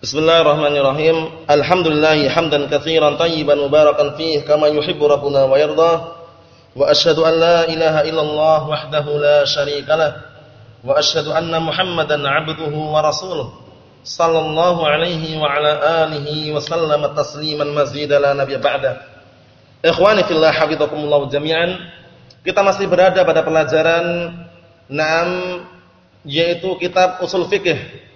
Bismillahirrahmanirrahim. Alhamdulillah hamdan katsiran tayyiban mubarakan fihi kama yuhibbu rabbuna wa yarda. Wa asyhadu an la ilaha illallah wahdahu la syarika lah. Wa asyhadu anna Muhammadan 'abduhu wa rasuluh. Sallallahu alaihi wa ala alihi wa sallama tasliman mazida la nabiyya ba'da. Ikhwani fillah hafizakumullah jami'an. Kita masih berada pada pelajaran 6 yaitu kitab usul fikih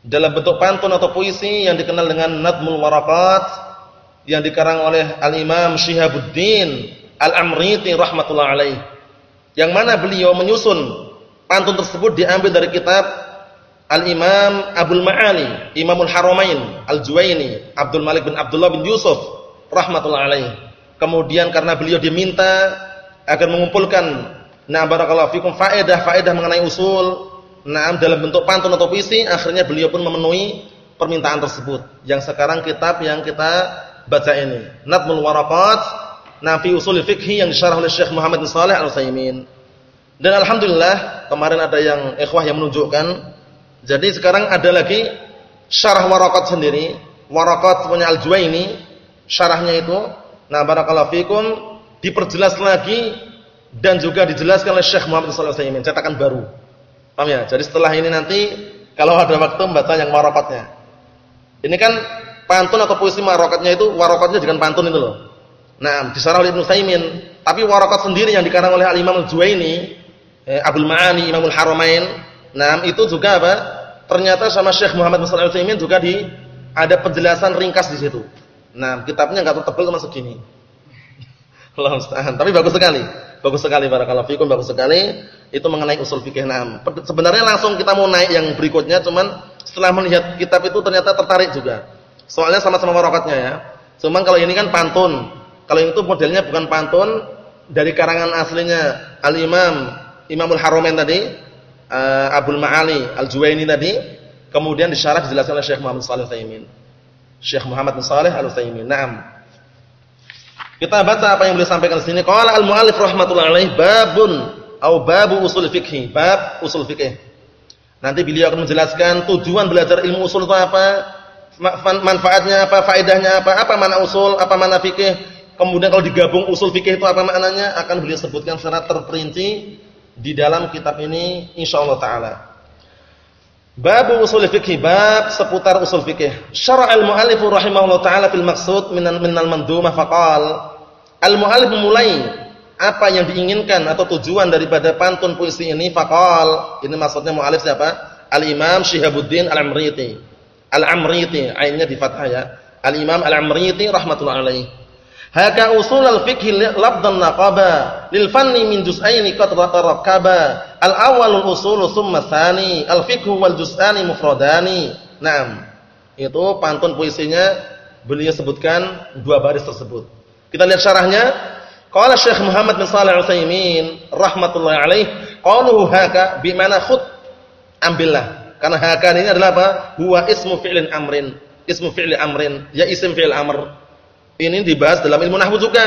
dalam bentuk pantun atau puisi yang dikenal dengan Nadmul Waraqat yang dikarang oleh Al-Imam Syihabuddin Al-Amriti rahmatullah alaih. Yang mana beliau menyusun pantun tersebut diambil dari kitab Al-Imam Abdul Ma'ali, Imamul Haramain, Al-Juwaini, Abdul Malik bin Abdullah bin Yusuf rahmatullah alaih. Kemudian karena beliau diminta agar mengumpulkan na barakallahu fikum faedah-faedah mengenai usul Nah, dalam bentuk pantun atau puisi, akhirnya beliau pun memenuhi permintaan tersebut. Yang sekarang kitab yang kita baca ini, Nadmul Waraqat, Nafi Usul Fikhi yang disyarah oleh Syekh Muhammad bin Shalih Al-Utsaimin. Dan alhamdulillah, kemarin ada yang ikhwah yang menunjukkan. Jadi sekarang ada lagi syarah Waraqat sendiri, Waraqat punya Al-Juwaini, syarahnya itu. Nah, barakallahu fikum diperjelas lagi dan juga dijelaskan oleh Syekh Muhammad bin Shalih Al-Utsaimin, cetakan baru. Paham ya? Jadi setelah ini nanti kalau ada waktu membaca yang marokatnya. Ini kan pantun atau puisi marokatnya itu warokatnya dengan pantun itu loh. Nah, disarah oleh Ibnu Saimin. Tapi warokat sendiri yang dikarang oleh Al-Imam Al-Juwaini, eh, Abdul Ma'ani, Imamul Haramain. Nah, itu juga apa? Ternyata sama Syekh Muhammad bin Al-Utsaimin juga di ada penjelasan ringkas di situ. Nah, kitabnya enggak tebal cuma segini. Allah Tapi bagus sekali. Bagus sekali barakallahu fikum, bagus sekali. Itu mengenai usul fikih enam. Sebenarnya langsung kita mau naik yang berikutnya cuman setelah melihat kitab itu ternyata tertarik juga. Soalnya sama-sama warokatnya ya. Cuman kalau ini kan pantun. Kalau itu modelnya bukan pantun dari karangan aslinya Al-Imam Imamul Haramain tadi, uh, Abdul Ma'ali Al-Juwaini tadi, kemudian disyarah dijelaskan oleh Syekh Muhammad Shalih Al-Utsaimin. Syekh Muhammad bin Shalih Al-Utsaimin. Naam. Kita baca apa yang beliau sampaikan di sini. Qala al-muallif rahimatullah alaih babun au babu usul fikih, bab usul fikih. Nanti beliau akan menjelaskan tujuan belajar ilmu usul itu apa, manfaatnya apa, faedahnya apa, apa mana usul, apa mana fikih. Kemudian kalau digabung usul fikih itu apa maknanya akan beliau sebutkan secara terperinci di dalam kitab ini insyaallah taala. Bab usul fikih, bab seputar usul fikih. Syara'al muallif rahimahullah taala fil maqsud minal minal mandumah faqal Al-mu'allif memulai apa yang diinginkan atau tujuan daripada pantun puisi ini faqal. Ini maksudnya mu'allif siapa? Al-Imam Syihabuddin Al-Amriti. Al-Amriti ainnya di fathah ya. Al-Imam Al-Amriti rahmatullah alaih haka usul al-fiqh labdan naqaba lil fanni min juz'aini qad tarakkaba al-awwalul usul thumma tsani al-fiqh wal juz'ani mufradani Naam itu pantun puisinya beliau sebutkan dua baris tersebut kita lihat syarahnya. Qala Syekh Muhammad bin Shalih Al-Utsaimin rahimatullah alaih, qaluhu haka bi mana khud ambillah. Karena haka ini adalah apa? Huwa ismu fi'lin amrin. Ismu fi'li amrin, ya isim fi'il amr. Ini dibahas dalam ilmu nahwu juga.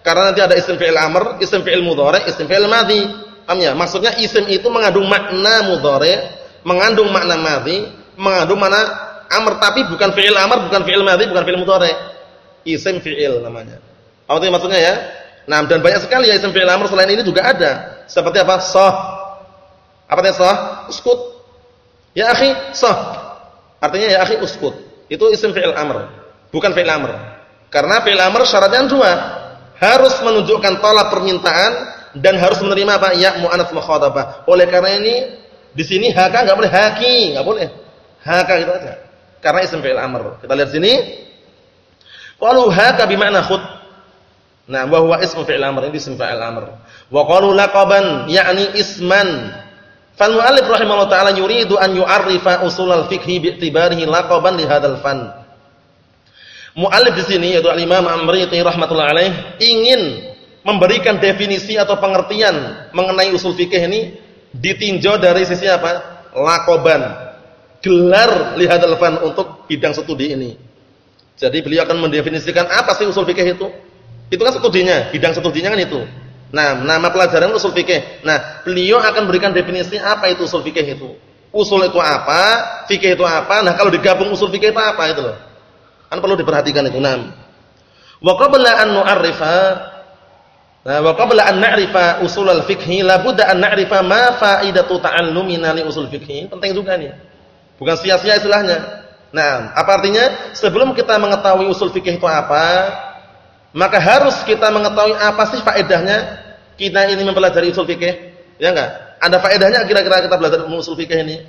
Karena nanti ada isim fi'il amr, isim fi'il mudhari', isim fi'il madhi. Paham ya? Maksudnya isim itu mengandung makna mudhari', mengandung makna madhi, mengandung makna amr tapi bukan fi'il amr, bukan fi'il madhi, bukan fi'il mudhari'. Isim fi'il namanya. Apa itu maksudnya ya? Nah, dan banyak sekali ya isim fi'il amr selain ini juga ada. Seperti apa? Sah. Apa itu sah? Uskut. Ya akhi, sah. Artinya ya akhi uskut. Itu isim fi'il amr, bukan fi'il amr. Karena fi'il amr syaratnya dua. Harus menunjukkan tolak permintaan dan harus menerima apa? Ya mu'annats mukhatabah. Oleh karena ini di sini haka enggak boleh haki, enggak boleh. Haka gitu aja. Karena isim fi'il amr. Kita lihat sini. Qalu haka bi ma'na khud Nah, wa huwa ismu fi'il amr, ini ismu fi'il amr. Wa qalu laqaban yakni isman. Fal mu'allif rahimahullah taala yuridu an yu'arrifa usul al-fiqh bi'tibarihi laqaban li hadzal fan. Mu'allif di sini yaitu al-Imam Amriti rahmatullah alaih ingin memberikan definisi atau pengertian mengenai usul fikih ini ditinjau dari sisi apa? Laqaban. Gelar li hadzal fan untuk bidang studi ini. Jadi beliau akan mendefinisikan apa sih usul fikih itu? Itu kan studinya, bidang studinya kan itu. Nah, nama pelajaran usul fikih. Nah, beliau akan berikan definisi apa itu usul fikih itu. Usul itu apa? Fikih itu apa? Nah, kalau digabung usul fikih itu apa itu loh. Kan perlu diperhatikan itu. Nah. Wa qabla an nu'arrifa Nah, wa qabla an na'rifa usul al-fiqh la budda an na'rifa ma fa'idatu ta'allumina li usul fiqh. Penting juga nih. Bukan sia-sia istilahnya. Nah, apa artinya? Sebelum kita mengetahui usul fikih itu apa, maka harus kita mengetahui apa sih faedahnya kita ini mempelajari usul fikih. Ya enggak? Ada faedahnya kira-kira kita belajar usul fikih ini?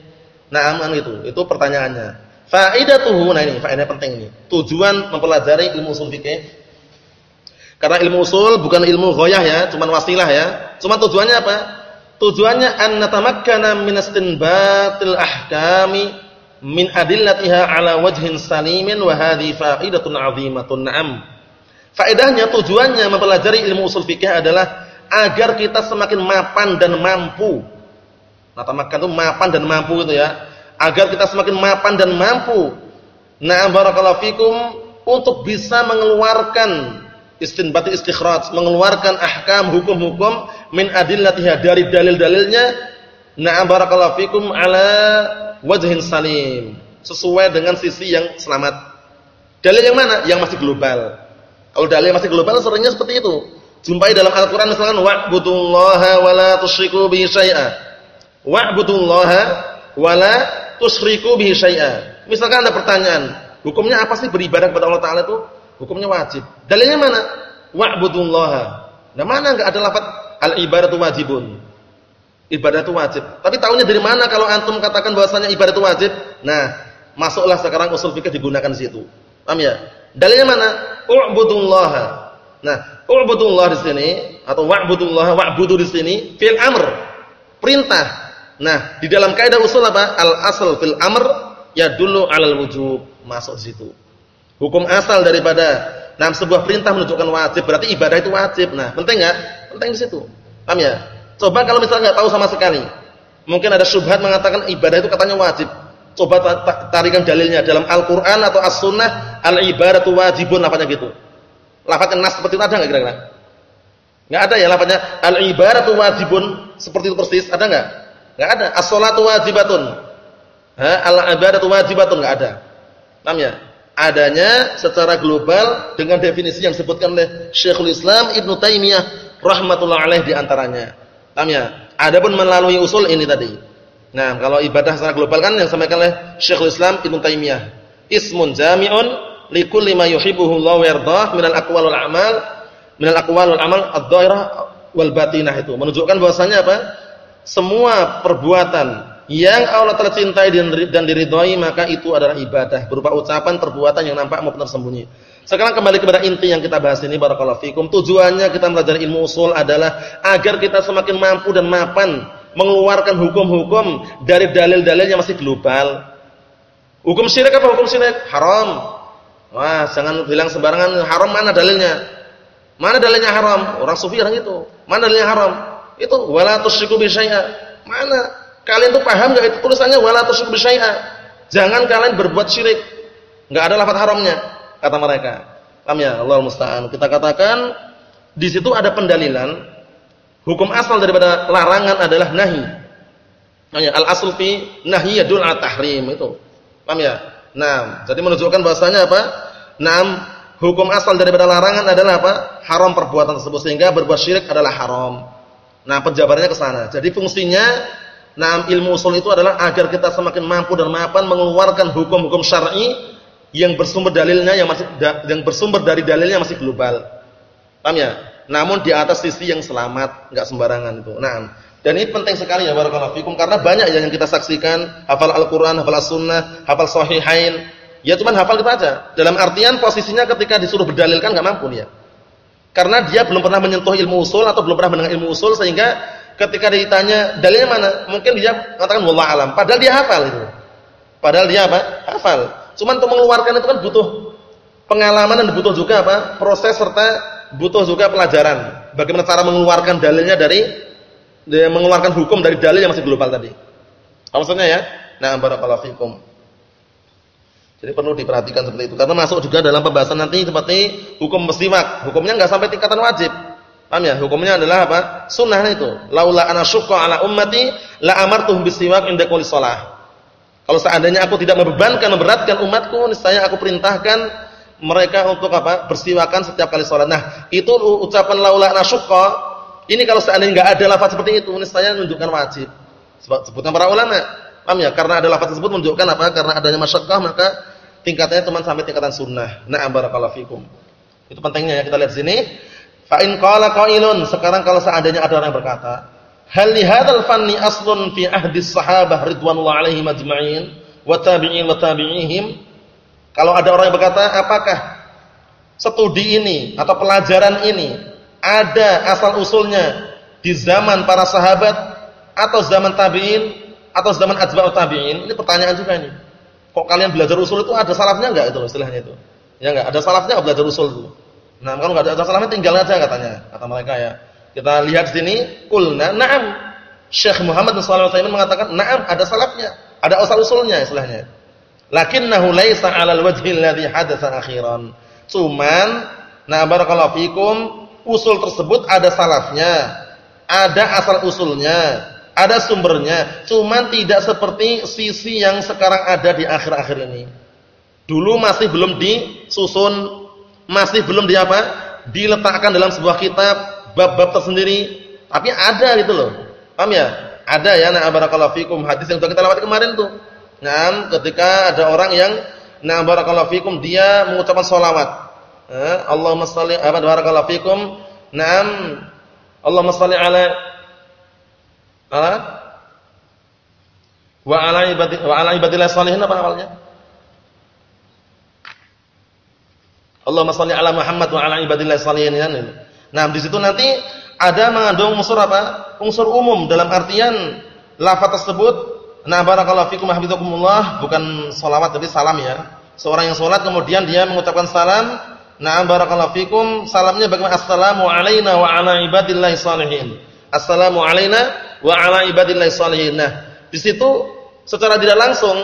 Nah, aman itu. Itu pertanyaannya. Faedatuhu, nah ini faedah penting ini. Tujuan mempelajari ilmu usul fikih karena ilmu usul bukan ilmu ghoyah ya, cuman wasilah ya. Cuma tujuannya apa? Tujuannya an natamakkana min istinbatil ahkami min adillatiha ala wajhin salimin wa hadhi fa'idatun 'azimatun. Naam. Faedahnya tujuannya mempelajari ilmu usul fikih adalah agar kita semakin mapan dan mampu. Natamakkan itu mapan dan mampu itu ya. Agar kita semakin mapan dan mampu. Nah, barakallahu fikum untuk bisa mengeluarkan istinbat istikhraj, mengeluarkan ahkam hukum-hukum min adillatiha dari dalil-dalilnya na'am barakallahu fikum ala wajhin salim, sesuai dengan sisi yang selamat. Dalil yang mana? Yang masih global. Kalau dalil yang masih global seringnya seperti itu. Jumpai dalam Al-Qur'an misalkan wa'budullaha wa la tusyriku bihi syai'a. Wa'budullaha wa la tusyriku bihi syai'a. Misalkan ada pertanyaan, hukumnya apa sih beribadah kepada Allah Taala itu? Hukumnya wajib. Dalilnya mana? Wa'budullaha. Nah, mana enggak ada lafaz al-ibadatu wajibun. Ibadah itu wajib. Tapi tahunya dari mana kalau antum katakan bahwasanya ibadah itu wajib? Nah, masuklah sekarang usul fikih digunakan di situ. Paham ya? Dalilnya mana? U'budullaha. Nah, u'budullah di sini atau wa'budullaha wa'budu di sini fil amr. Perintah. Nah, di dalam kaidah usul apa? Al asal fil amr ya dulu alal wujub. Masuk situ. Hukum asal daripada nah sebuah perintah menunjukkan wajib, berarti ibadah itu wajib. Nah, penting enggak? Penting di situ. Paham ya? Coba kalau misalnya enggak tahu sama sekali. Mungkin ada syubhat mengatakan ibadah itu katanya wajib. Coba tarikan dalilnya dalam Al-Qur'an atau As-Sunnah, al-ibadatu wajibun lafaznya gitu. Lafaznya nas seperti itu ada enggak kira-kira? Enggak ada ya lafaznya al-ibadatu wajibun seperti itu persis, ada enggak? Enggak ada. As-shalatu wajibatun. Ha, al-ibadatu wajibatun enggak ada. Paham ya? adanya secara global dengan definisi yang disebutkan oleh Syekhul Islam Ibn Taimiyah rahmatullah alaih di antaranya. Paham ya? Adapun melalui usul ini tadi. Nah, kalau ibadah secara global kan yang disampaikan oleh Syekhul Islam Ibn Taimiyah. Ismun jami'un likulli ma yuhibbuhu Allah wa yardah minal aqwal wal a'mal minal aqwal wal amal ad-dhahirah wal batinah itu. Menunjukkan bahwasanya apa? Semua perbuatan yang Allah telah cintai dan diridhoi maka itu adalah ibadah berupa ucapan perbuatan yang nampak maupun tersembunyi. Sekarang kembali kepada inti yang kita bahas ini barakallahu fikum. Tujuannya kita belajar ilmu usul adalah agar kita semakin mampu dan mapan mengeluarkan hukum-hukum dari dalil-dalil yang masih global. Hukum syirik apa hukum syirik? Haram. Wah, jangan bilang sembarangan haram mana dalilnya? Mana dalilnya haram? Orang sufi orang itu. Mana dalilnya haram? Itu wala tusyriku bi Mana? Kalian tuh paham enggak itu tulisannya wala tusyriku bisyai'a. Jangan kalian berbuat syirik. Enggak ada lafaz haramnya kata mereka. Paham ya? Allah musta'an. Kita katakan di situ ada pendalilan hukum asal daripada larangan adalah nahi. Hanya al asl fi nahi yadul tahrim itu. Paham ya? Nah, jadi menunjukkan bahasanya apa? Naam, hukum asal daripada larangan adalah apa? Haram perbuatan tersebut sehingga berbuat syirik adalah haram. Nah, penjabarannya ke sana. Jadi fungsinya Nah, ilmu usul itu adalah agar kita semakin mampu dan mapan mengeluarkan hukum-hukum syar'i yang bersumber dalilnya yang masih yang bersumber dari dalilnya masih global. Paham ya? Namun di atas sisi yang selamat, enggak sembarangan itu. Nah, dan ini penting sekali ya barakallahu fikum karena banyak yang kita saksikan hafal Al-Qur'an, hafal As-Sunnah, hafal Sahihain. Ya cuman hafal kita aja. Dalam artian posisinya ketika disuruh berdalilkan enggak mampu dia. Karena dia belum pernah menyentuh ilmu usul atau belum pernah mendengar ilmu usul sehingga ketika ditanya dalilnya mana, mungkin dia mengatakan wallah alam. Padahal dia hafal itu. Padahal dia apa? Hafal. Cuman untuk mengeluarkan itu kan butuh pengalaman dan butuh juga apa? Proses serta butuh juga pelajaran. Bagaimana cara mengeluarkan dalilnya dari dia mengeluarkan hukum dari dalil yang masih global tadi. Apa maksudnya ya? Nah, barakallahu fikum. Jadi perlu diperhatikan seperti itu karena masuk juga dalam pembahasan nanti seperti hukum mestiwak. Hukumnya enggak sampai tingkatan wajib. Paham ya? Hukumnya adalah apa? Sunnah itu. Laula ana syukka ala ummati la amartuhum bisiwak inda kulli shalah. Kalau seandainya aku tidak membebankan, memberatkan umatku, niscaya aku perintahkan mereka untuk apa? Bersiwakan setiap kali sholat. Nah, itu ucapan laula nasyukka. Ini kalau seandainya enggak ada lafaz seperti itu, niscaya menunjukkan wajib. Sebutkan para ulama. Paham ya? Karena ada lafaz tersebut menunjukkan apa? Karena adanya masyakkah maka tingkatannya cuma sampai tingkatan sunnah. Na'am barakallahu fikum. Itu pentingnya ya kita lihat sini. Fa in qala qailun, sekarang kalau seandainya ada orang yang berkata, Hal li hadzal fanni aslun fi ahdi sahabah ridwanullah alaihim ajma'in wa tabi'in wa tabi'ihim. Kalau ada orang yang berkata, apakah studi ini atau pelajaran ini ada asal usulnya di zaman para sahabat atau zaman tabi'in atau zaman atba'ut tabi'in? Ini pertanyaan juga ini. Kok kalian belajar usul itu ada salafnya enggak itu istilahnya itu? Ya enggak, ada salafnya belajar usul itu. Nah, kalau enggak ada salafnya tinggal aja katanya, kata mereka ya. Kita lihat sini, kulna na'am. Syekh Muhammad bin Shalih al mengatakan, "Na'am, ada salafnya, ada asal-usulnya istilahnya." Lakinnahu laisa 'alal wajhi alladhi hadatsa akhiran. Cuman, na barakallahu fikum, usul tersebut ada salafnya, ada asal usulnya, ada sumbernya, cuman tidak seperti sisi yang sekarang ada di akhir-akhir ini. Dulu masih belum disusun, masih belum di apa? Diletakkan dalam sebuah kitab, bab-bab tersendiri, tapi ada gitu loh. Paham ya? Ada ya na barakallahu fikum hadis yang sudah kita lewati kemarin tuh. Nah, ketika ada orang yang na barakallahu fikum dia mengucapkan sholawat. Eh, Allahumma shalli apa barakallahu fikum. Naam. Allahumma shalli ala wa ala wa ibadillah salihin apa awalnya? Allahumma shalli ala Muhammad wa ala ibadillah salihin. Nah, di situ nanti ada mengandung unsur apa? Unsur umum dalam artian lafaz tersebut nah barakallahu fikum hafizakumullah bukan salawat tapi salam ya. Seorang yang salat kemudian dia mengucapkan salam, nah barakallahu fikum, salamnya bagaimana? Assalamu alayna wa ala ibadillahi salihin. Assalamu alayna wa ala ibadillahi salihin. Nah, di situ secara tidak langsung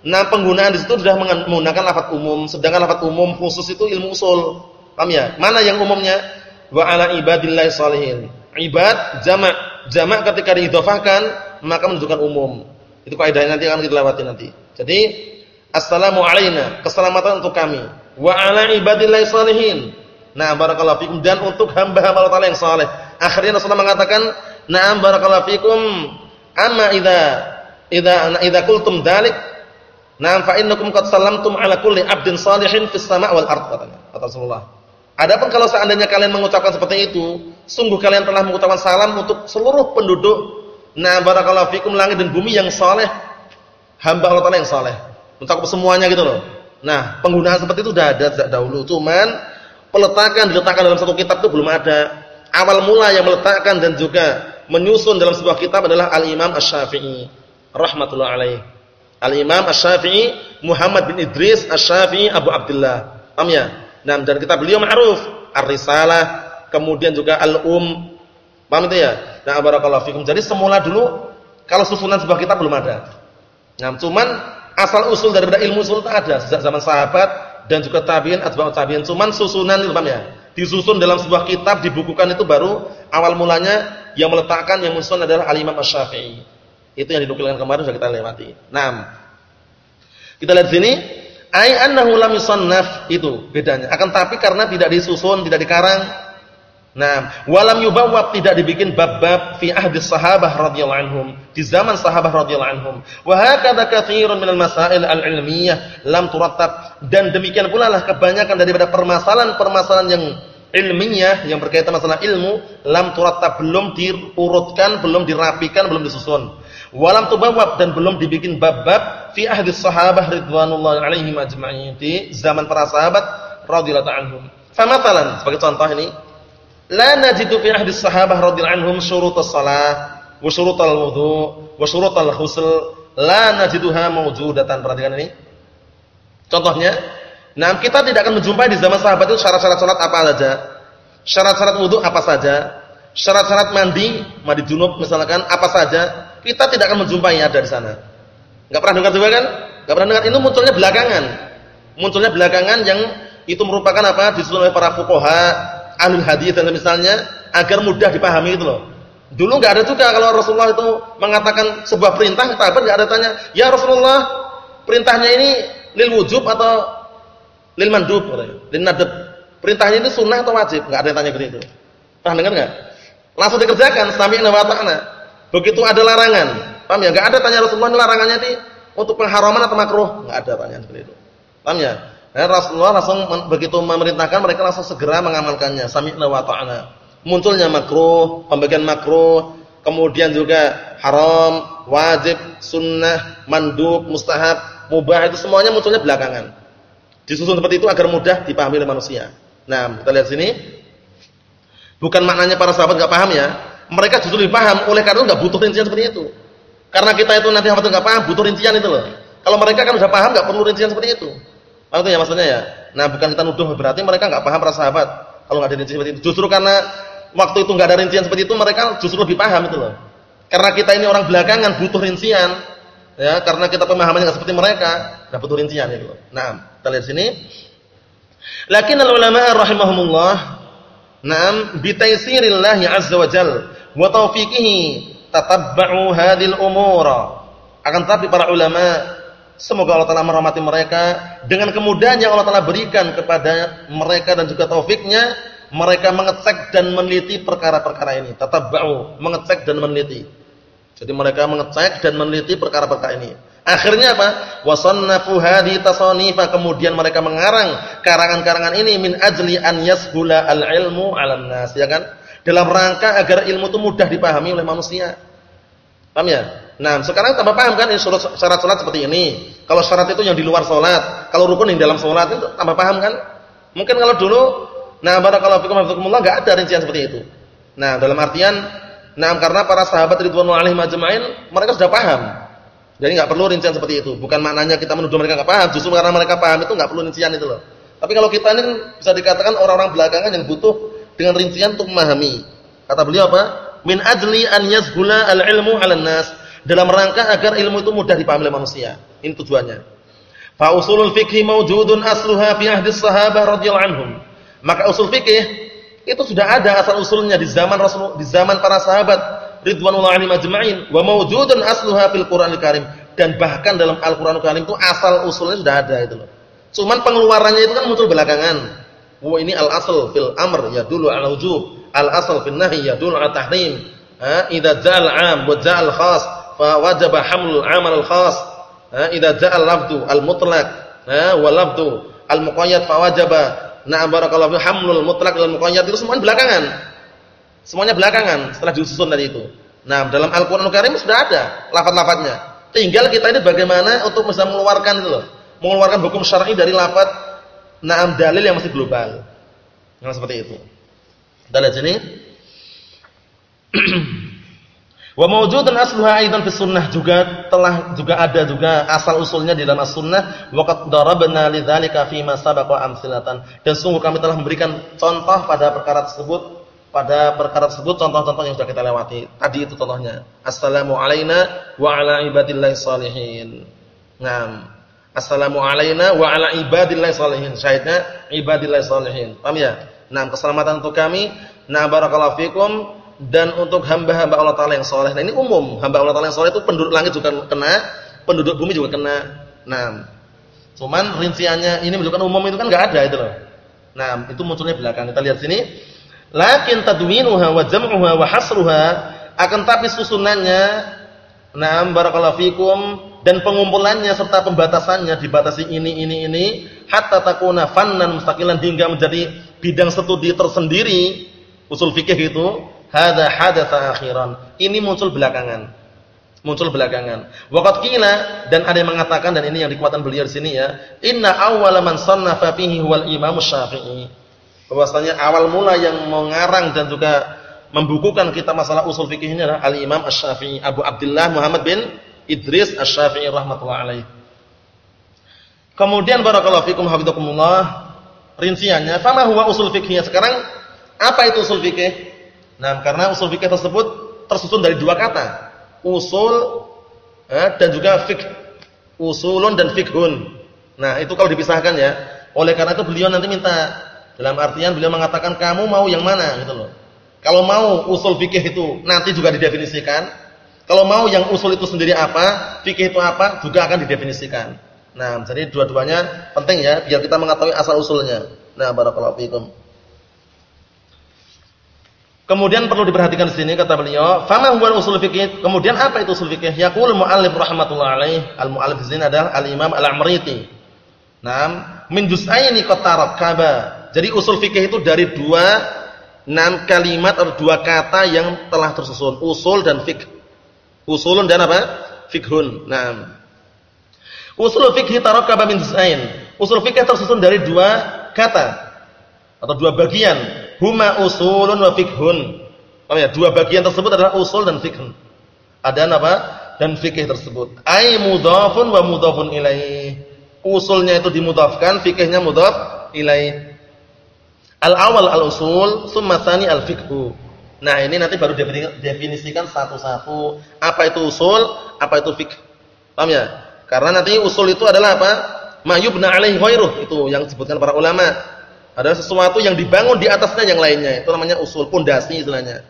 nah penggunaan di situ sudah menggunakan lafaz umum, sedangkan lafaz umum khusus itu ilmu usul. Paham ya? Mana yang umumnya? wa ala ibadillahi salihin. Ibad jamak. Jamak ketika diidhafahkan maka menunjukkan umum. Itu kaidahnya nanti akan kita lewati nanti. Jadi assalamu alaina, keselamatan untuk kami. Wa ala ibadillahi salihin. Nah, barakallahu fikum dan untuk hamba-hamba Allah yang saleh. Akhirnya Rasulullah mengatakan, "Na'am barakallahu fikum, amma idza idza idza qultum dzalik, na'am fa innakum qad sallamtum ala kulli 'abdin salihin fis sama' wal ard." Kata Rasulullah. Adapun kalau seandainya kalian mengucapkan seperti itu, sungguh kalian telah mengucapkan salam untuk seluruh penduduk nah barakallahu fikum langit dan bumi yang saleh, hamba Allah Taala yang saleh. Untuk semuanya gitu loh. Nah, penggunaan seperti itu sudah ada sejak dahulu, cuman peletakan diletakkan dalam satu kitab itu belum ada. Awal mula yang meletakkan dan juga menyusun dalam sebuah kitab adalah Al-Imam Asy-Syafi'i rahimatullah alaih. Al-Imam Asy-Syafi'i Muhammad bin Idris Asy-Syafi'i Abu Abdullah. Paham ya? Nah, dan kitab beliau ma'ruf, Ar-Risalah, kemudian juga Al-Um. Paham itu ya? Nah, barakallahu fikum. Jadi semula dulu kalau susunan sebuah kitab belum ada. Nah, cuman asal usul daripada ilmu usul ada sejak zaman sahabat dan juga tabi'in, atba'ut tabi'in. Cuman susunan itu paham ya? Disusun dalam sebuah kitab, dibukukan itu baru awal mulanya yang meletakkan yang musun adalah Al-Imam Asy-Syafi'i. Itu yang dinukilkan kemarin sudah kita lewati. Nah, kita lihat sini Ai annahu lam yusannaf itu bedanya. Akan tapi karena tidak disusun, tidak dikarang. Nah, walam yubawwab tidak dibikin bab-bab fi ahdi sahabah radhiyallahu anhum, di zaman sahabah radhiyallahu anhum. Wa hakadha katsirun minal masail al-ilmiyah lam turattab dan demikian pula lah kebanyakan daripada permasalahan-permasalahan yang ilmiah yang berkaitan masalah ilmu lam turattab belum diurutkan, belum dirapikan, belum disusun. Walam tubawwab dan belum dibikin bab-bab fi ahdi sahabah ridwanullah alaihim ajma'in di zaman para sahabat radhiyallahu anhum. Famatalan sebagai contoh ini la najidu fi ahdi sahabah radhiyallahu anhum syurutus shalah wa syurutul wudu wa syurutul ghusl la najiduha mawjudatan. Perhatikan ini. Contohnya, nah kita tidak akan menjumpai di zaman sahabat itu syarat-syarat salat apa saja. Syarat-syarat wudu apa saja. Syarat-syarat mandi, mandi junub misalkan apa saja kita tidak akan menjumpai ada di sana. Enggak pernah dengar juga kan? Enggak pernah dengar. Itu munculnya belakangan. Munculnya belakangan yang itu merupakan apa? Disusun oleh para fuqaha, ahlul hadis dan misalnya agar mudah dipahami itu loh. Dulu nggak ada juga kalau Rasulullah itu mengatakan sebuah perintah, sahabat nggak ada tanya, "Ya Rasulullah, perintahnya ini lil wujub atau lil mandub?" Lil nadab. Perintahnya itu sunnah atau wajib? Nggak ada yang tanya begitu. Paham dengar nggak? Langsung dikerjakan, sami'na wa ta'na. Begitu ada larangan, paham ya? Nggak ada tanya Rasulullah larangannya ini untuk pengharaman atau makruh? Nggak ada tanya seperti itu. Paham ya? Nah, Rasulullah langsung begitu memerintahkan mereka langsung segera mengamalkannya. Sami'na wa ta'na. Munculnya makruh, pembagian makruh, kemudian juga haram, wajib, sunnah, mandub, mustahab, mubah itu semuanya munculnya belakangan. Disusun seperti itu agar mudah dipahami oleh manusia. Nah, kita lihat sini. Bukan maknanya para sahabat enggak paham ya. Mereka justru lebih paham, oleh karena itu enggak butuh rincian seperti itu. Karena kita itu nanti hafal enggak paham, butuh rincian itu loh. Kalau mereka kan sudah paham enggak perlu rincian seperti itu. Paham itu ya maksudnya ya? Nah, bukan kita nuduh berarti mereka enggak paham para sahabat kalau enggak ada rincian seperti itu. Justru karena waktu itu enggak ada rincian seperti itu, mereka justru lebih paham itu loh. Karena kita ini orang belakangan butuh rincian, ya, karena kita pemahamannya enggak seperti mereka, enggak butuh rincian itu loh. Nah, kita lihat sini. Lakin ulama rahimahumullah, na'am bi taysirillahi azza wa jal wa taufiqihi tatabba'u hadhil umura. Akan tapi para ulama Semoga Allah Taala merahmati mereka dengan kemudahan yang Allah Taala berikan kepada mereka dan juga taufiknya, mereka mengecek dan meneliti perkara-perkara ini. Tetap bau mengecek dan meneliti. Jadi mereka mengecek dan meneliti perkara-perkara ini. Akhirnya apa? Wasannafu hadi tasanifa kemudian mereka mengarang karangan-karangan ini min ajli an yashula al-ilmu 'alan nas, ya kan? Dalam rangka agar ilmu itu mudah dipahami oleh manusia. Paham ya? Nah, sekarang tambah paham kan ini syarat salat seperti ini. Kalau syarat itu yang di luar salat, kalau rukun yang dalam salat itu tambah paham kan? Mungkin kalau dulu nah barakallahu fikum hafizakumullah enggak ada rincian seperti itu. Nah, dalam artian nah karena para sahabat ridwanul alaihim majma'in mereka sudah paham. Jadi enggak perlu rincian seperti itu. Bukan maknanya kita menuduh mereka enggak paham, justru karena mereka paham itu enggak perlu rincian itu loh. Tapi kalau kita ini kan bisa dikatakan orang-orang belakangan yang butuh dengan rincian untuk memahami. Kata beliau apa? Min ajli an yazhula al-ilmu 'alan nas dalam rangka agar ilmu itu mudah dipahami oleh manusia. Ini tujuannya. Fa usulul fikih mawjudun asluha fi ahdi sahabah radhiyallahu anhum. Maka usul fikih itu sudah ada asal usulnya di zaman Rasul di zaman para sahabat ridwanullah alaihim ajma'in wa mawjudun asluha fil Qur'anil Karim dan bahkan dalam Al-Qur'anul Karim itu asal usulnya sudah ada itu loh. Cuman pengeluarannya itu kan muncul belakangan. Wah ini al-asl fil amr ya dulu ala wujub, al-asl fil nahi ya dulu ala tahrim. Ha, idza ja'al 'am wa ja'al khas fa wajaba amal al khas idza jaa al lafdu al mutlaq wa lafdu al muqayyad fa wajaba na'am barakallahu hamlul mutlaq al muqayyad itu semuanya belakangan semuanya belakangan setelah disusun tadi itu. Nah dalam Al-Qur'an Karim sudah ada lafaz-lafaznya tinggal kita ini bagaimana untuk bisa mengeluarkan itu loh. Mengeluarkan hukum syar'i dari lafaz na'am dalil yang masih global. Yang seperti itu. Kita lihat sini. Wa mawjudun asluha aidan fi sunnah. Juga telah juga ada juga asal usulnya di dalam as-sunnah. Wa qad darabna lidzalika fi ma sabaqa amsilatan. Dan sungguh kami telah memberikan contoh pada perkara tersebut pada perkara tersebut contoh-contoh yang sudah kita lewati. Tadi itu contohnya. Assalamu alaina wa ala ibadillahi salihin. Ngam assalamu alaina wa ala ibadillahi salihin. Syahidnya ibadillahi salihin. Paham ya? Nah keselamatan untuk kami. Nah barakallahu fikum. Dan untuk hamba-hamba Allah Taala yang soleh. Nah ini umum, hamba Allah Taala yang soleh itu penduduk langit juga kena, penduduk bumi juga kena. Nah, cuman rinciannya ini menunjukkan umum itu kan nggak ada itu loh. Nah, itu munculnya belakang. Kita lihat sini. Lakin tadwinuha wa jam'uha wa hasruha akan tapi susunannya Naam barakallahu fikum dan pengumpulannya serta pembatasannya dibatasi ini ini ini hatta takuna fannan mustaqilan hingga menjadi bidang studi tersendiri usul fikih itu Hada hadatsa akhiran. Ini muncul belakangan. Muncul belakangan. Waqat qila dan ada yang mengatakan dan ini yang dikuatkan beliau di sini ya, inna awwala man sannafa fihi huwal Imam Syafi'i. Bahwasanya awal mula yang mengarang dan juga membukukan kita masalah usul fikih ini adalah Al-Imam Asy-Syafi'i, Abu Abdullah Muhammad bin Idris Asy-Syafi'i rahimatullah alaih. Kemudian barakallahu fikum hafizakumullah rinciannya, fama huwa usul fikih? Sekarang apa itu usul fikih? Nah, karena usul fikih tersebut tersusun dari dua kata. Usul eh, dan juga fik. Usulun dan fikhun. Nah, itu kalau dipisahkan ya. Oleh karena itu beliau nanti minta dalam artian beliau mengatakan kamu mau yang mana gitu loh. Kalau mau usul fikih itu nanti juga didefinisikan. Kalau mau yang usul itu sendiri apa, fikih itu apa, juga akan didefinisikan. Nah, jadi dua-duanya penting ya, biar kita mengetahui asal usulnya. Nah, barakallahu fiikum. Kemudian perlu diperhatikan di sini kata beliau, "Fama huwa usul fikih?" Kemudian apa itu usul fikih? Yaqul muallif rahimatullah alaih, al-muallif di sini adalah al-Imam Al-Amriti. Naam, min juz'aini qad. Jadi usul fikih itu dari dua enam kalimat atau dua kata yang telah tersusun, usul dan fikih. Usulun dan apa? Fikhun. Naam. Usul fikih tarakkaba min juz'ain. Usul fikih tersusun dari dua kata atau dua bagian huma usulun wa fikhun. Oh ya, dua bagian tersebut adalah usul dan fikih. Ada apa? Dan fikih tersebut. Ai mudhafun wa mudhafun ilaih. Usulnya itu dimudhafkan, fikihnya mudhaf ilaih. Al-awal al-usul, summa tsani al-fiqhu. Nah, ini nanti baru definisikan satu-satu. Apa itu usul, apa itu fikih. Paham ya? Karena nanti usul itu adalah apa? Ma yubna alaihi ghairuh. Itu yang disebutkan para ulama. Ada sesuatu yang dibangun di atasnya yang lainnya. Itu namanya usul, pondasi istilahnya.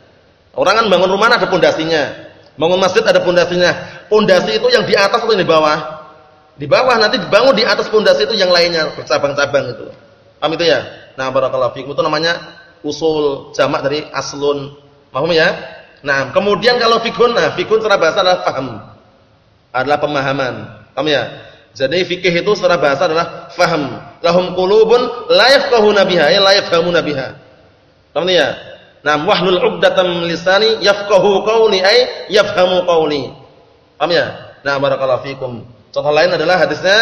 Orang kan bangun rumah ada pondasinya. Bangun masjid ada pondasinya. Pondasi itu yang di atas atau yang di bawah? Di bawah nanti dibangun di atas pondasi itu yang lainnya bercabang-cabang itu. Paham itu ya? Nah, barakallahu fikum itu namanya usul jamak dari aslun. Paham ya? Nah, kemudian kalau fikun, nah fikun secara bahasa adalah paham. Adalah pemahaman. Paham ya? Jadi fikih itu secara bahasa adalah faham. Lahum qulubun la yafqahuna biha, ya la yafhamuna biha. Paham ya? Nah, wahlul 'uqdatam lisani yafqahu qawli ay yafhamu qawli. Paham ya? Nah, barakallahu fikum. Contoh lain adalah hadisnya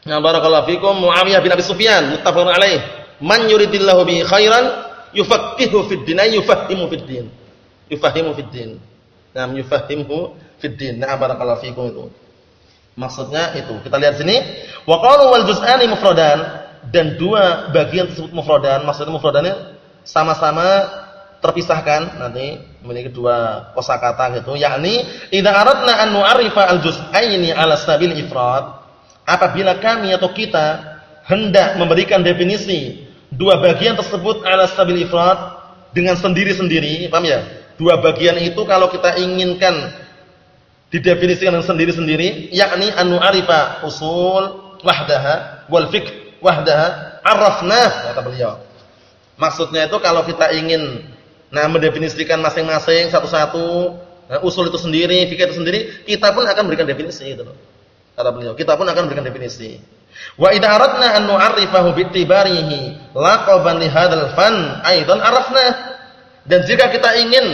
Nah, barakallahu fikum Muawiyah bin Abi Sufyan, muttafaqun alaih. Man yuridillahu bi khairan yufaqihu fid din, yufahimu fid din. Yufahimu fid din. Nah, yufahimu fid din. Nah, barakallahu fikum itu. Maksudnya itu. Kita lihat sini. Wa qalu wal juz'ani mufradan dan dua bagian tersebut mufradan. Maksudnya mufradannya sama-sama terpisahkan nanti memiliki dua kosakata gitu. Yakni idza aradna an nu'arifa al juz'aini 'ala sabil ifrad. Apabila kami atau kita hendak memberikan definisi dua bagian tersebut 'ala sabil ifrad dengan sendiri-sendiri, paham ya? Dua bagian itu kalau kita inginkan didefinisikan sendiri-sendiri yakni anu arifa usul wahdaha wal fiqh wahdaha arafna kata beliau. Maksudnya itu kalau kita ingin nah mendefinisikan masing-masing satu-satu nah, usul itu sendiri fikih itu sendiri kita pun akan berikan definisi itu kata beliau. Kita pun akan berikan definisi wa idza aradna an nu'arrifahu bi'tibarihi laqaban li hadzal fan aidan arafna dan jika kita ingin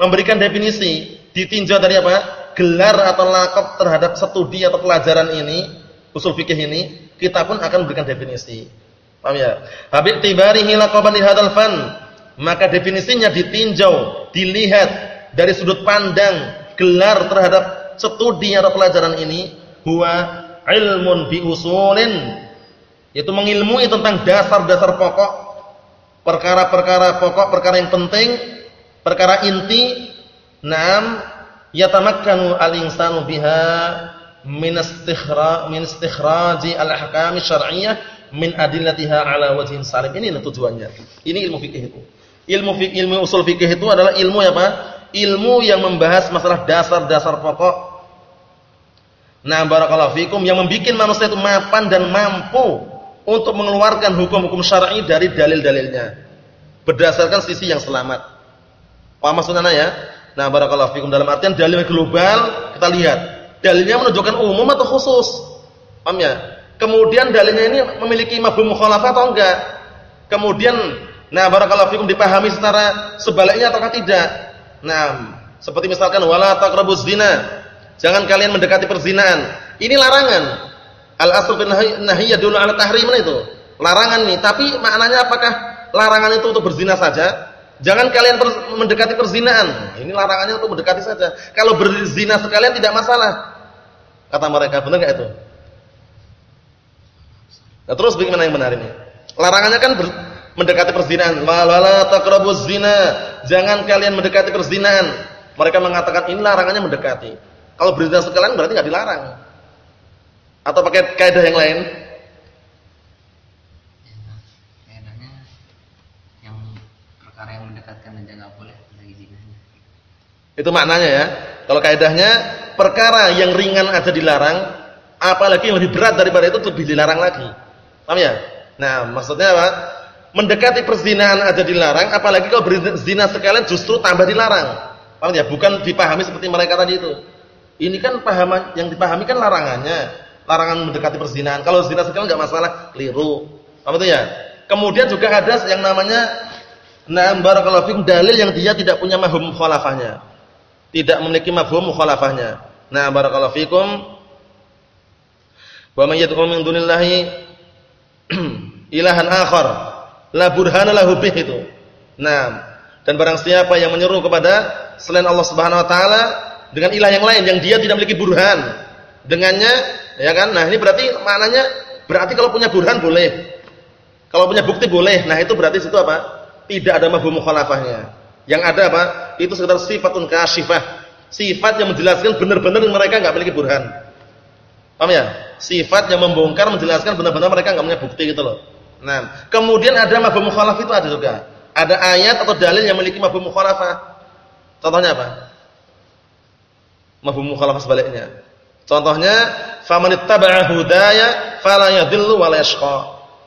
memberikan definisi ditinjau dari apa gelar atau lakop terhadap studi atau pelajaran ini, usul fikih ini, kita pun akan memberikan definisi. Paham ya? Habib tibarihi laqaban li hadzal fan, maka definisinya ditinjau, dilihat dari sudut pandang gelar terhadap studi atau pelajaran ini huwa ilmun bi usulin yaitu mengilmui tentang dasar-dasar pokok perkara-perkara pokok, perkara yang penting, perkara inti, enam yatamakkanu al-insanu biha min istikhraj min istikhraji al-ahkam syar'iyyah min adillatiha ala wajhin salim. Ini tujuannya. Ini ilmu fikih itu. Ilmu fikih, ilmu usul fikih itu adalah ilmu apa? Ilmu yang membahas masalah dasar-dasar pokok. Nah, barakallahu fikum yang membuat manusia itu mapan dan mampu untuk mengeluarkan hukum-hukum syar'i dari dalil-dalilnya berdasarkan sisi yang selamat. Paham maksudnya ya? Nah, barakallahu fikum dalam artian dalil global kita lihat. Dalilnya menunjukkan umum atau khusus? Paham ya? Kemudian dalilnya ini memiliki mafhum mukhalafah atau enggak? Kemudian nah barakallahu fikum dipahami secara sebaliknya ataukah tidak? Nah, seperti misalkan wala taqrabuz zina. Jangan kalian mendekati perzinahan. Ini larangan. Al asl fil nahiyya dulu ala tahrim itu. Larangan nih, tapi maknanya apakah larangan itu untuk berzina saja? Jangan kalian mendekati perzinahan. Ini larangannya untuk mendekati saja. Kalau berzina sekalian tidak masalah. Kata mereka, benar enggak itu? Nah, terus bagaimana yang benar ini? Larangannya kan ber, mendekati perzinahan. Wala taqrabuz zina. Jangan kalian mendekati perzinahan. Mereka mengatakan ini larangannya mendekati. Kalau berzina sekalian berarti enggak dilarang. Atau pakai kaidah yang lain? Itu maknanya ya. Kalau kaidahnya perkara yang ringan aja dilarang, apalagi yang lebih berat daripada itu lebih dilarang lagi. Paham ya? Nah, maksudnya apa? Mendekati perzinahan aja dilarang, apalagi kalau berzina sekalian justru tambah dilarang. Paham ya? Bukan dipahami seperti mereka tadi itu. Ini kan pahaman yang dipahami kan larangannya, larangan mendekati perzinahan. Kalau zina sekalian enggak masalah, keliru. Paham itu ya? Kemudian juga ada yang namanya Nah, barakallahu fikum dalil yang dia tidak punya mafhum mukhalafahnya. Tidak memiliki mafhum mukhalafahnya. Nah, barakallahu fikum. Wa may yad'u min dunillahi ilahan akhar la burhana lahu bih itu. Nah, dan barang siapa yang menyeru kepada selain Allah Subhanahu wa taala dengan ilah yang lain yang dia tidak memiliki burhan, dengannya ya kan? Nah, ini berarti maknanya berarti kalau punya burhan boleh. Kalau punya bukti boleh. Nah, itu berarti situ apa? Tidak ada mafhum mukhalafahnya. Yang ada apa? Itu sekedar sifatun kasyifah. Sifat yang menjelaskan benar-benar mereka enggak memiliki burhan. Paham ya? Sifat yang membongkar menjelaskan benar-benar mereka enggak punya bukti gitu loh. Nah, kemudian ada mafhum mukhalaf itu ada juga. Ada ayat atau dalil yang memiliki mafhum mukhalafah. Contohnya apa? Mafhum mukhalafah sebaliknya. Contohnya, famanittaba'a hudaya fala yadhillu wa.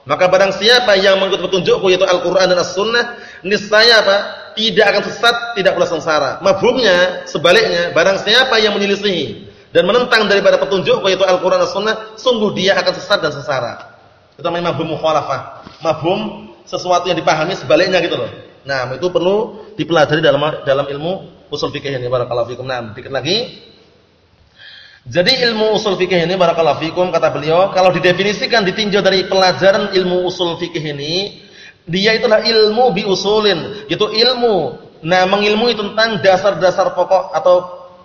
Maka barang siapa yang mengikuti petunjukku yaitu Al-Qur'an dan As-Sunnah, niscaya apa? Tidak akan sesat, tidak pula sengsara. Mafhumnya sebaliknya, barang siapa yang menyelisihi dan menentang daripada petunjukku yaitu Al-Qur'an dan As-Sunnah, sungguh dia akan sesat dan sengsara. Itu namanya mafhum mukhalafah. Mafhum sesuatu yang dipahami sebaliknya gitu loh. Nah, itu perlu dipelajari dalam dalam ilmu usul fikih ini barakallahu fikum. Nah, dikit lagi. Jadi ilmu usul fikih ini barakallahu fikum kata beliau kalau didefinisikan ditinjau dari pelajaran ilmu usul fikih ini dia itulah ilmu bi usulin itu ilmu. Nah mengilmui tentang dasar-dasar pokok atau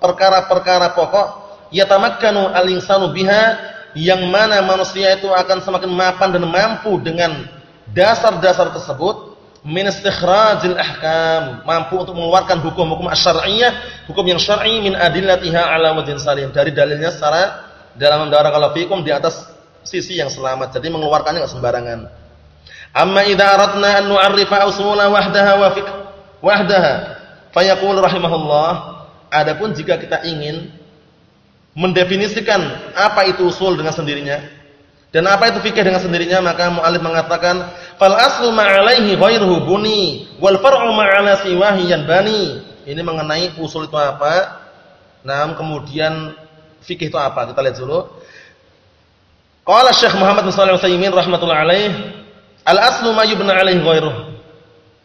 perkara-perkara pokok yatamakkanu al-insanu biha yang mana manusia itu akan semakin mapan dan mampu dengan dasar-dasar tersebut min istikhrajil ahkam, mampu untuk mengeluarkan hukum-hukum asy-syar'iyyah, hukum yang syar'i min adillatiha ala wajhin salim, dari dalilnya secara dalam kalau fikum di atas sisi yang selamat. Jadi mengeluarkannya enggak sembarangan. Amma idza aradna an nu'arrifa usula wahdaha wa fiqh wahdaha, fayaqul rahimahullah, adapun jika kita ingin mendefinisikan apa itu usul dengan sendirinya, dan apa itu fikih dengan sendirinya maka mu'alif mengatakan fal aslu ma'alaihi ghairuhu buni wal far'u ma'ala siwahi yanbani. Ini mengenai usul itu apa? Nah, kemudian fikih itu apa? Kita lihat dulu. Qala Syekh Muhammad bin Shalih Al-Utsaimin rahimatullah alaih, al aslu ma yubna alaihi ghairuhu.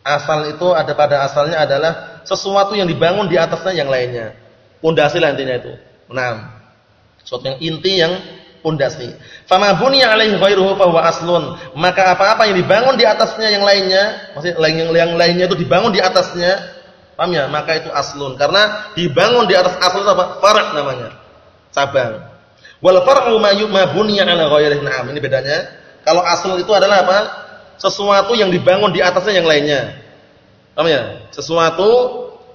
Asal itu ada pada asalnya adalah sesuatu yang dibangun di atasnya yang lainnya. Pondasi lah intinya itu. Nah, sesuatu yang inti yang pondasi. Fama bunya alaihi ghairuhu fa huwa aslun. Maka apa-apa yang dibangun di atasnya yang lainnya, maksudnya yang, yang lainnya itu dibangun di atasnya, paham ya? Maka itu aslun. Karena dibangun di atas asl itu apa? Far' namanya. Cabang. Wal far'u ma bunya ala ghairihi. Nah, ini bedanya. Kalau asl itu adalah apa? Sesuatu yang dibangun di atasnya yang lainnya. Paham ya? Sesuatu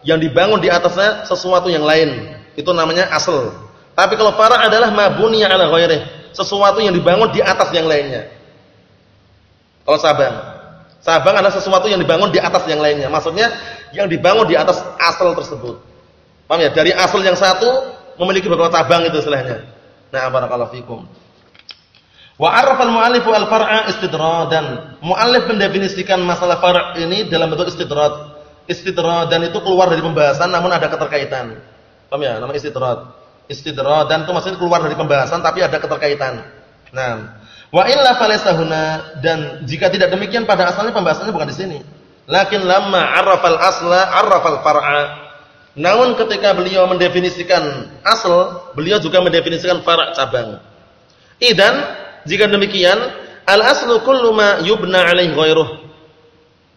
yang dibangun di atasnya sesuatu yang lain. Itu namanya asl. Tapi kalau farah adalah mabuniya ala ghairih, sesuatu yang dibangun di atas yang lainnya. Kalau sabang, sabang adalah sesuatu yang dibangun di atas yang lainnya. Maksudnya yang dibangun di atas asal tersebut. Paham ya? Dari asal yang satu memiliki beberapa cabang itu istilahnya. Nah, barakallahu fikum. Wa arafa al-mu'allifu al-far'a istidradan. Mu'allif mendefinisikan masalah far' ini dalam bentuk istidrad. Istidradan itu keluar dari pembahasan namun ada keterkaitan. Paham ya? Nama istidrad dan itu maksudnya keluar dari pembahasan tapi ada keterkaitan. Nah, wa illa falasahuna dan jika tidak demikian pada asalnya pembahasannya bukan di sini. Lakin lamma arrafal asla arrafal far'a. Namun ketika beliau mendefinisikan asal, beliau juga mendefinisikan far' cabang. Idan jika demikian al aslu kullu ma yubna alaihi ghairuh.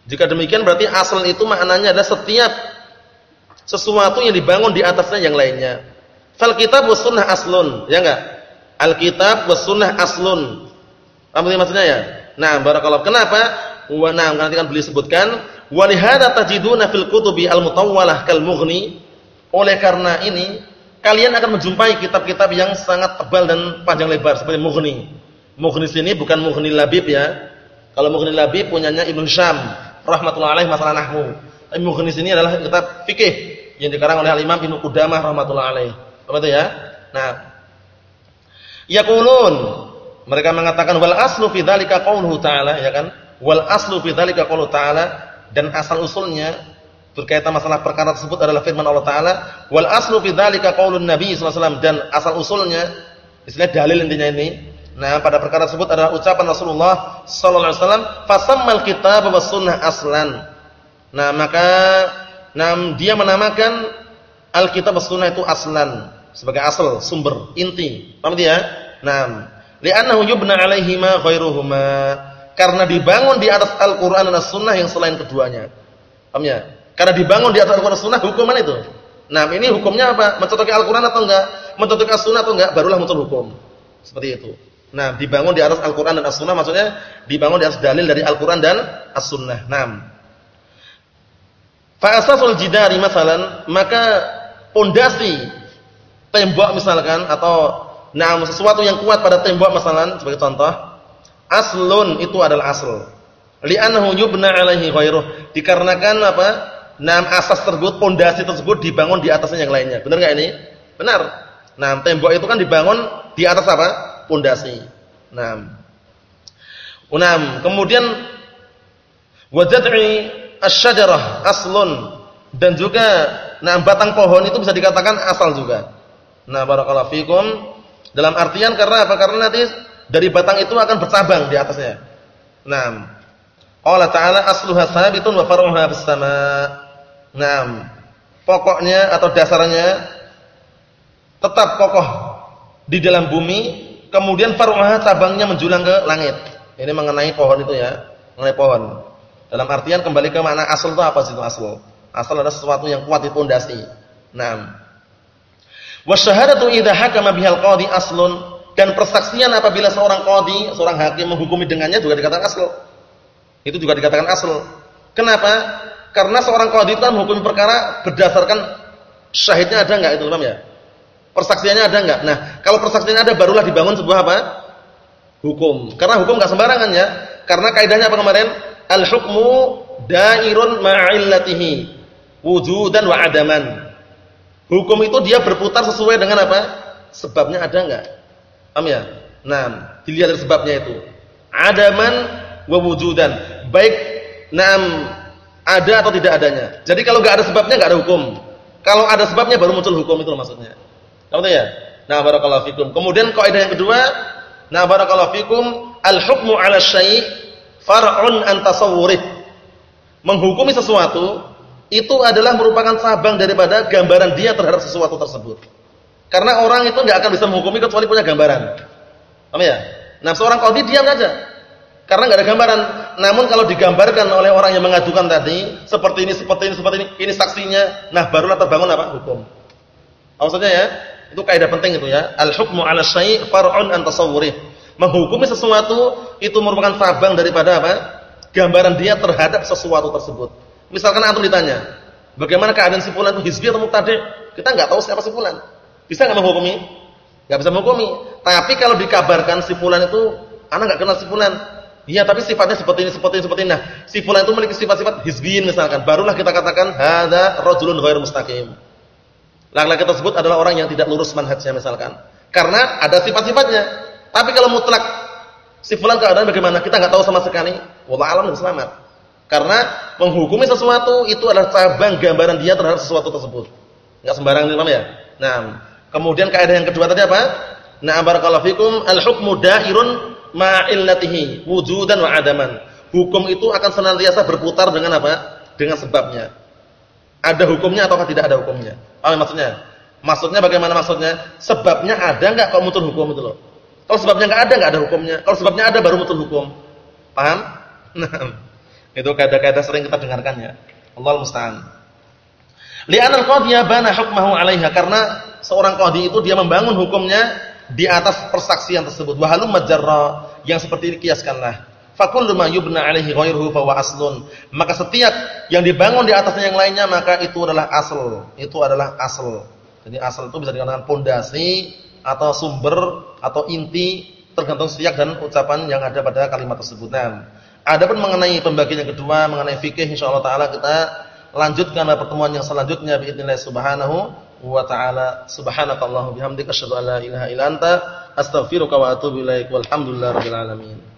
Jika demikian berarti asal itu maknanya adalah setiap sesuatu yang dibangun di atasnya yang lainnya. Fal kitab was sunnah aslun, ya enggak? Alkitab was sunnah aslun. Apa maksudnya ya? Nah, barakallahu. Kenapa? Wa na'am nanti kan beliau sebutkan, wa lihada tajiduna fil kutubi al-mutawwalah kal mughni. Oleh karena ini, kalian akan menjumpai kitab-kitab yang sangat tebal dan panjang lebar seperti Mughni. Mughni sini bukan Mughni Labib ya. Kalau Mughni Labib punyanya Ibnu Syam rahmatullah alaih masalah nahwu. Tapi Mughni sini adalah kitab fikih yang dikarang oleh Al-Imam Ibnu Qudamah rahimatullah alaih. Apa itu ya? Nah, yaqulun mereka mengatakan wal aslu fi dzalika qauluhu ta'ala ya kan? Wal aslu fi dzalika qauluhu ta'ala dan asal usulnya berkaitan masalah perkara tersebut adalah firman Allah taala wal aslu fi dzalika qaulun nabi sallallahu alaihi wasallam dan asal usulnya istilah dalil intinya ini nah pada perkara tersebut adalah ucapan Rasulullah sallallahu alaihi wasallam fasammal kitab was sunnah aslan nah maka nah dia menamakan alkitab was sunnah itu aslan sebagai asal sumber inti. Paham ya nah li'annahu yubna alaihima ghairuhuma. Karena dibangun di atas Al-Qur'an dan As-Sunnah yang selain keduanya. Paham ya? Karena dibangun di atas Al-Qur'an dan Sunnah hukuman itu. Nah ini hukumnya apa? Mencocoki Al-Qur'an atau enggak? Mencocoki As-Sunnah atau enggak? Barulah muncul hukum. Seperti itu. Nah dibangun di atas Al-Qur'an dan As-Sunnah maksudnya dibangun di atas dalil dari Al-Qur'an dan As-Sunnah. Nah fa asasul jidari masalan maka pondasi tembok misalkan atau Nah, sesuatu yang kuat pada tembok masalan sebagai contoh, aslun itu adalah asal. Li'annahu yubna 'alaihi ghairuh. Dikarenakan apa? Nah, asas tersebut, pondasi tersebut dibangun di atasnya yang lainnya. Benar enggak ini? Benar. Nah, tembok itu kan dibangun di atas apa? Pondasi. Nah. Unam. Kemudian wajad'i asy-syajarah aslun dan juga nah batang pohon itu bisa dikatakan asal juga. Nah, barakallahu fikum dalam artian karena apa? Karena nanti dari batang itu akan bercabang di atasnya. Naam. Allah Ta'ala asluha sabitun wa faru'uha fis sama'. Naam. Pokoknya atau dasarnya tetap kokoh di dalam bumi, kemudian faru'uha cabangnya menjulang ke langit. Ini mengenai pohon itu ya, mengenai pohon. Dalam artian kembali ke makna asal itu apa sih itu asal? Asal adalah sesuatu yang kuat di pondasi. Naam. Wasyahadatu idza hakama bihal qadhi aslun dan persaksian apabila seorang qadhi, seorang hakim menghukumi dengannya juga dikatakan asal. Itu juga dikatakan asal. Kenapa? Karena seorang qadhi itu kan perkara berdasarkan syahidnya ada enggak itu, paham ya? Persaksiannya ada enggak? Nah, kalau persaksiannya ada barulah dibangun sebuah apa? Hukum. Karena hukum enggak sembarangan ya. Karena kaidahnya apa kemarin? Al-hukmu dairun ma'illatihi wujudan wa adaman. Hukum itu dia berputar sesuai dengan apa? Sebabnya ada enggak? Paham ya? Nah, dilihat dari sebabnya itu. Adaman wa wujudan. Baik nam ada atau tidak adanya. Jadi kalau enggak ada sebabnya enggak ada hukum. Kalau ada sebabnya baru muncul hukum itu maksudnya. Tahu ya? Nah, barakallahu fikum. Kemudian kaidah yang kedua, nah barakallahu fikum, al-hukmu 'ala syai' far'un an tasawwurih. Menghukumi sesuatu itu adalah merupakan cabang daripada gambaran dia terhadap sesuatu tersebut. Karena orang itu nggak akan bisa menghukumi kecuali punya gambaran. Paham ya? Nah, seorang qadhi diam saja. Karena nggak ada gambaran. Namun kalau digambarkan oleh orang yang mengajukan tadi, seperti ini, seperti ini, seperti ini, ini saksinya, nah barulah terbangun apa? Hukum. Maksudnya ya, itu kaidah penting itu ya. Al-hukmu 'ala syai' far'un an. Menghukumi sesuatu itu merupakan cabang daripada apa? Gambaran dia terhadap sesuatu tersebut. Misalkan antum ditanya, bagaimana keadaan si fulan itu hizbi atau mubtadi'? Kita enggak tahu siapa si fulan. Bisa enggak menghukumi? Enggak bisa menghukumi. Tapi kalau dikabarkan si fulan itu anak enggak kenal si fulan. Iya, tapi sifatnya seperti ini, seperti ini, seperti ini. Nah, si fulan itu memiliki sifat-sifat hizbiyin misalkan. Barulah kita katakan hadza rajulun ghairu mustaqim. Laki-laki tersebut adalah orang yang tidak lurus manhajnya misalkan. Karena ada sifat-sifatnya. Tapi kalau mutlak si fulan keadaan bagaimana? Kita enggak tahu sama sekali. Wallah alam selamat. Karena menghukumi sesuatu itu adalah cabang gambaran dia terhadap sesuatu tersebut. Enggak sembarangan paham ya? Nah, kemudian kaidah yang kedua tadi apa? Nah, barakallahu fikum al-hukmu da'irun ma'illatihi wujudan wa adaman. Hukum itu akan senantiasa berputar dengan apa? Dengan sebabnya. Ada hukumnya ataukah tidak ada hukumnya? Apa maksudnya? Maksudnya bagaimana maksudnya? Sebabnya ada enggak kalau muncul hukum itu loh. Kalau sebabnya enggak ada enggak ada hukumnya. Kalau sebabnya ada baru muncul hukum. Paham? Nah. Itu kaidah-kaidah sering kita dengarkan ya. Allah musta'an. Li'anal qadhiya bana hukmahu 'alaiha karena seorang qadhi itu dia membangun hukumnya di atas persaksian tersebut. Wa halum majarra yang seperti ini kiaskanlah. Fakullu ma yubna 'alaihi ghairuhu fa aslun. Maka setiap yang dibangun di atasnya yang lainnya maka itu adalah asal. Itu adalah asal. Jadi asal itu bisa dikatakan pondasi atau sumber atau inti tergantung siyak dan ucapan yang ada pada kalimat tersebut. Nah, Adapun mengenai pembagian yang kedua mengenai fikih insyaallah taala kita lanjutkan pertemuan yang selanjutnya باذنillah subhanahu wa taala. Subhanakallahumma bihamdika asyhadu an la ilaha illa anta astaghfiruka wa atubu ilaik. Walhamdulillahirabbil alamin.